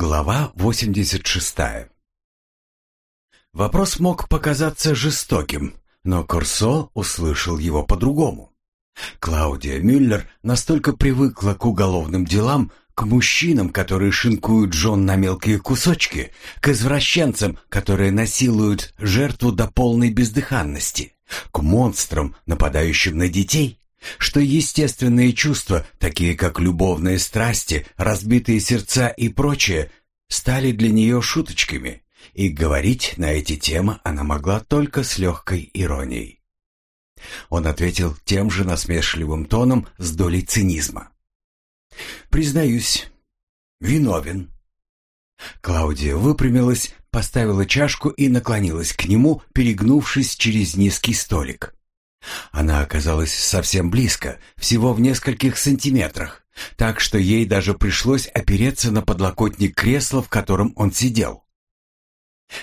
Глава 86 Вопрос мог показаться жестоким, но Корсо услышал его по-другому. Клаудия Мюллер настолько привыкла к уголовным делам, к мужчинам, которые шинкуют жен на мелкие кусочки, к извращенцам, которые насилуют жертву до полной бездыханности, к монстрам, нападающим на детей, что естественные чувства, такие как любовные страсти, разбитые сердца и прочее, стали для нее шуточками, и говорить на эти темы она могла только с легкой иронией. Он ответил тем же насмешливым тоном с долей цинизма. «Признаюсь, виновен». Клаудия выпрямилась, поставила чашку и наклонилась к нему, перегнувшись через низкий столик. Она оказалась совсем близко, всего в нескольких сантиметрах, так что ей даже пришлось опереться на подлокотник кресла, в котором он сидел.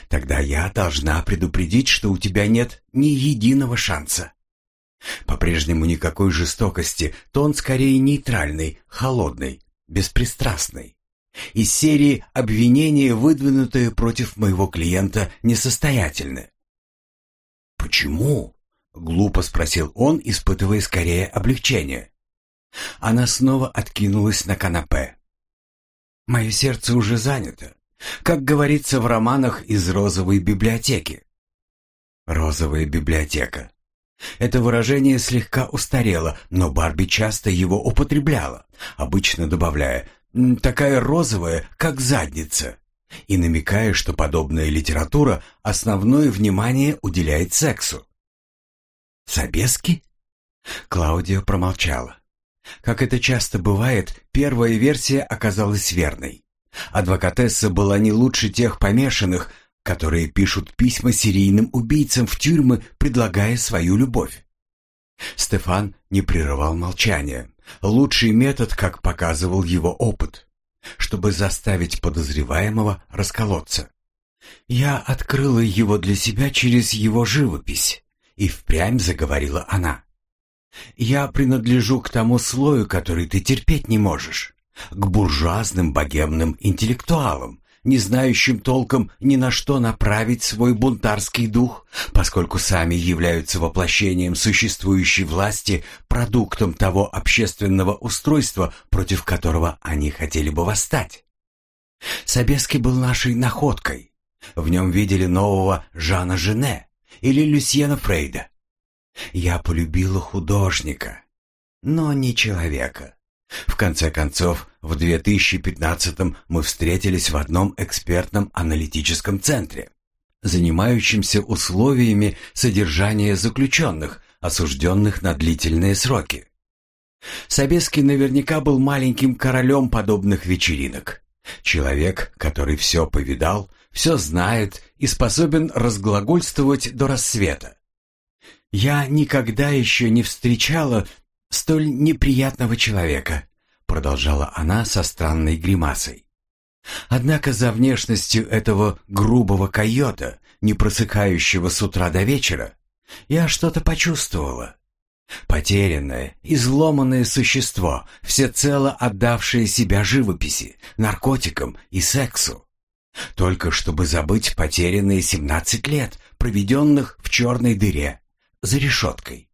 «Тогда я должна предупредить, что у тебя нет ни единого шанса. По-прежнему никакой жестокости, тон скорее нейтральный, холодный, беспристрастный. Из серии обвинения, выдвинутые против моего клиента, несостоятельны. «Почему?» Глупо спросил он, испытывая скорее облегчение. Она снова откинулась на канапе. «Мое сердце уже занято, как говорится в романах из розовой библиотеки». «Розовая библиотека». Это выражение слегка устарело, но Барби часто его употребляла, обычно добавляя «такая розовая, как задница», и намекая, что подобная литература основное внимание уделяет сексу. Собески? Клаудия промолчала. Как это часто бывает, первая версия оказалась верной. Адвокатесса была не лучше тех помешанных, которые пишут письма серийным убийцам в тюрьмы, предлагая свою любовь. Стефан не прерывал молчания. Лучший метод, как показывал его опыт, чтобы заставить подозреваемого расколоться. Я открыла его для себя через его живопись. И впрямь заговорила она. «Я принадлежу к тому слою, который ты терпеть не можешь, к буржуазным богемным интеллектуалам, не знающим толком ни на что направить свой бунтарский дух, поскольку сами являются воплощением существующей власти, продуктом того общественного устройства, против которого они хотели бы восстать. Собеский был нашей находкой. В нем видели нового Жана Жене, или Люсьена Фрейда. Я полюбила художника, но не человека. В конце концов, в 2015-м мы встретились в одном экспертном аналитическом центре, занимающемся условиями содержания заключенных, осужденных на длительные сроки. Собеский наверняка был маленьким королем подобных вечеринок. Человек, который все повидал, все знает и способен разглагольствовать до рассвета. «Я никогда еще не встречала столь неприятного человека», продолжала она со странной гримасой. Однако за внешностью этого грубого койота, не просыхающего с утра до вечера, я что-то почувствовала. Потерянное, изломанное существо, всецело отдавшее себя живописи, наркотикам и сексу. Только чтобы забыть потерянные семнадцать лет, проведенных в черной дыре, за решеткой.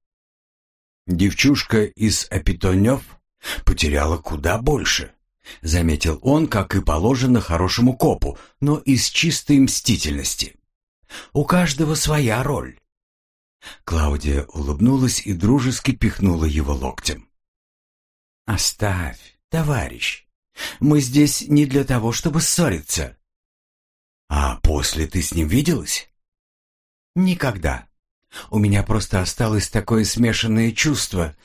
Девчушка из Апитонев потеряла куда больше, заметил он, как и положено хорошему копу, но из чистой мстительности. У каждого своя роль. Клаудия улыбнулась и дружески пихнула его локтем. «Оставь, товарищ. Мы здесь не для того, чтобы ссориться. «А после ты с ним виделась?» «Никогда. У меня просто осталось такое смешанное чувство.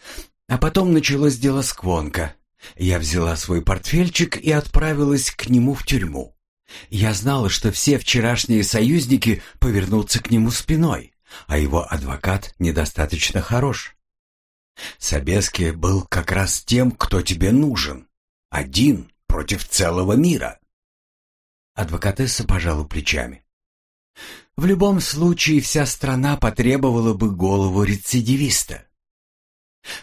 А потом началось дело Сквонка. Я взяла свой портфельчик и отправилась к нему в тюрьму. Я знала, что все вчерашние союзники повернутся к нему спиной, а его адвокат недостаточно хорош. Собески был как раз тем, кто тебе нужен. Один против целого мира. Адвокатесса пожала плечами. В любом случае вся страна потребовала бы голову рецидивиста.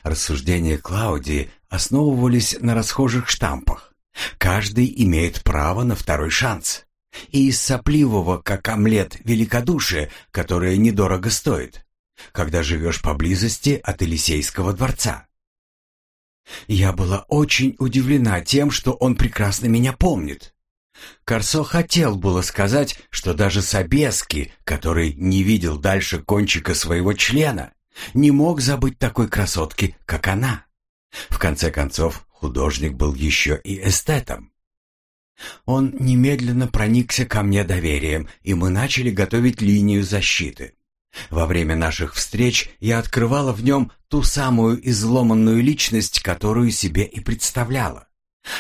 Рассуждения Клаудии основывались на расхожих штампах. Каждый имеет право на второй шанс. И из сопливого, как омлет, великодушия, которое недорого стоит, когда живешь поблизости от Елисейского дворца. Я была очень удивлена тем, что он прекрасно меня помнит. Корсо хотел было сказать, что даже Собески, который не видел дальше кончика своего члена, не мог забыть такой красотки, как она. В конце концов, художник был еще и эстетом. Он немедленно проникся ко мне доверием, и мы начали готовить линию защиты. Во время наших встреч я открывала в нем ту самую изломанную личность, которую себе и представляла.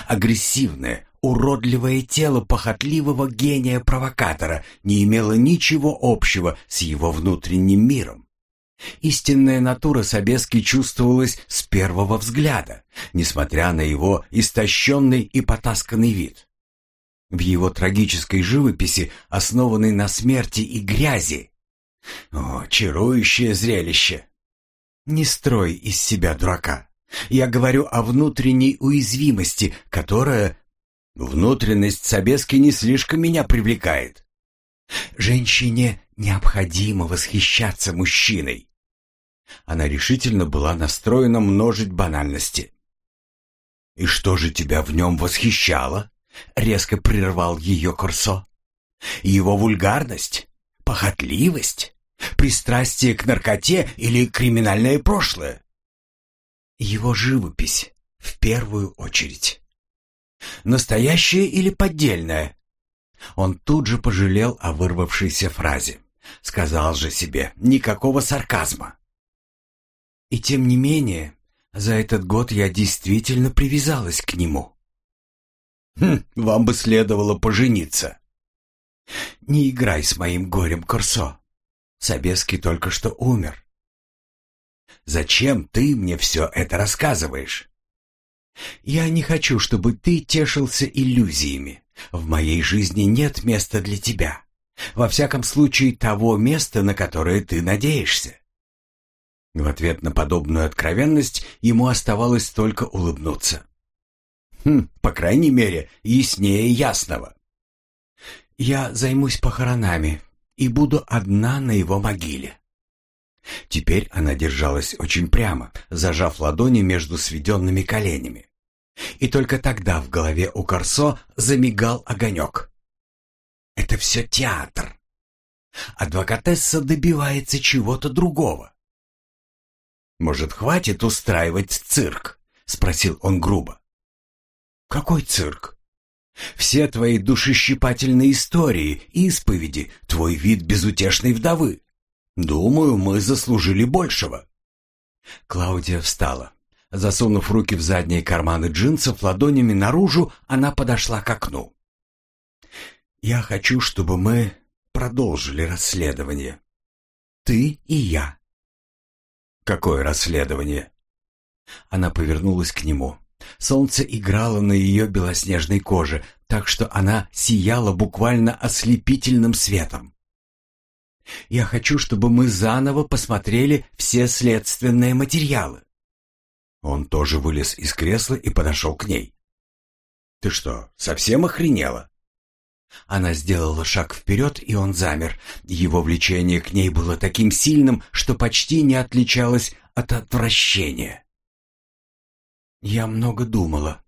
Агрессивное, уродливое тело похотливого гения-провокатора не имело ничего общего с его внутренним миром. Истинная натура Собески чувствовалась с первого взгляда, несмотря на его истощенный и потасканный вид. В его трагической живописи, основанной на смерти и грязи, о, чарующее зрелище! Не строй из себя дурака. Я говорю о внутренней уязвимости, которая... Внутренность Собески не слишком меня привлекает. Женщине необходимо восхищаться мужчиной. Она решительно была настроена множить банальности. «И что же тебя в нем восхищало?» — резко прервал ее Корсо. «Его вульгарность? Похотливость? Пристрастие к наркоте или криминальное прошлое? Его живопись в первую очередь. Настоящее или поддельное? Он тут же пожалел о вырвавшейся фразе. Сказал же себе, никакого сарказма. И тем не менее, за этот год я действительно привязалась к нему. Хм, вам бы следовало пожениться. Не играй с моим горем, Корсо. Собеский только что умер. Зачем ты мне все это рассказываешь? Я не хочу, чтобы ты тешился иллюзиями. В моей жизни нет места для тебя. Во всяком случае, того места, на которое ты надеешься. В ответ на подобную откровенность ему оставалось только улыбнуться. Хм, по крайней мере, яснее ясного. Я займусь похоронами и буду одна на его могиле. Теперь она держалась очень прямо, зажав ладони между сведенными коленями. И только тогда в голове у Корсо замигал огонек. «Это все театр. Адвокатесса добивается чего-то другого». «Может, хватит устраивать цирк?» — спросил он грубо. «Какой цирк?» Все твои душещипательные истории, исповеди, твой вид безутешной вдовы. Думаю, мы заслужили большего». Клаудия встала. Засунув руки в задние карманы джинсов ладонями наружу, она подошла к окну. «Я хочу, чтобы мы продолжили расследование. Ты и я». «Какое расследование?» Она повернулась к нему. Солнце играло на ее белоснежной коже, так что она сияла буквально ослепительным светом. «Я хочу, чтобы мы заново посмотрели все следственные материалы». Он тоже вылез из кресла и подошел к ней. «Ты что, совсем охренела?» Она сделала шаг вперед, и он замер. Его влечение к ней было таким сильным, что почти не отличалось от отвращения. Я много думала.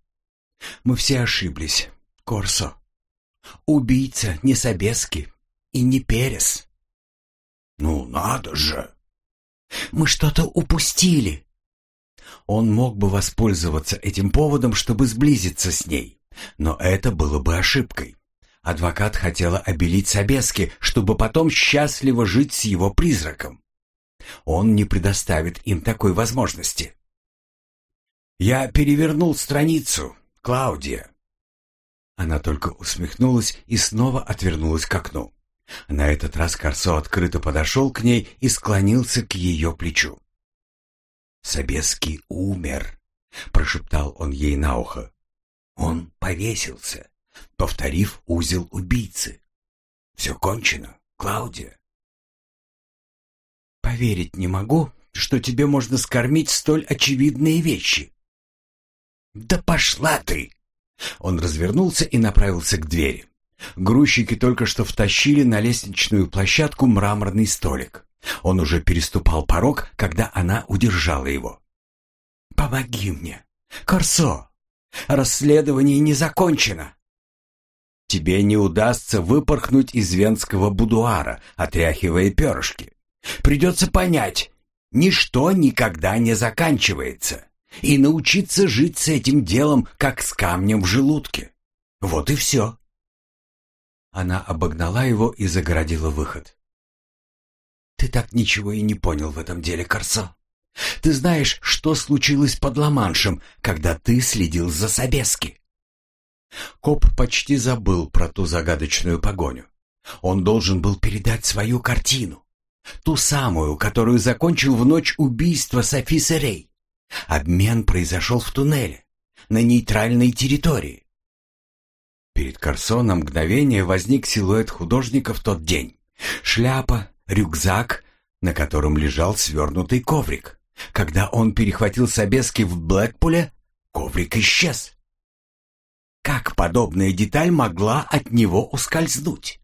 Мы все ошиблись, Корсо. Убийца не Собески и не Перес. Ну, надо же. Мы что-то упустили. Он мог бы воспользоваться этим поводом, чтобы сблизиться с ней, но это было бы ошибкой. Адвокат хотела обелить Собески, чтобы потом счастливо жить с его призраком. Он не предоставит им такой возможности. «Я перевернул страницу, Клаудия». Она только усмехнулась и снова отвернулась к окну. На этот раз Корсо открыто подошел к ней и склонился к ее плечу. «Собеский умер», — прошептал он ей на ухо. «Он повесился, повторив узел убийцы. Все кончено, Клаудия». «Поверить не могу, что тебе можно скормить столь очевидные вещи», «Да пошла ты!» Он развернулся и направился к двери. Грузчики только что втащили на лестничную площадку мраморный столик. Он уже переступал порог, когда она удержала его. «Помоги мне! Корсо! Расследование не закончено!» «Тебе не удастся выпорхнуть из венского будуара, отряхивая перышки. Придется понять, ничто никогда не заканчивается, и научиться жить с этим делом, как с камнем в желудке. Вот и все». Она обогнала его и загородила выход. «Ты так ничего и не понял в этом деле, Корсо. Ты знаешь, что случилось под Ла-Маншем, когда ты следил за Собески?» Коп почти забыл про ту загадочную погоню. Он должен был передать свою картину. Ту самую, которую закончил в ночь убийства Софи Серей. Обмен произошел в туннеле, на нейтральной территории. Перед Корсо на мгновение возник силуэт художника в тот день. Шляпа, рюкзак, на котором лежал свернутый коврик. Когда он перехватил Собески в Блэкпуле, коврик исчез. Как подобная деталь могла от него ускользнуть?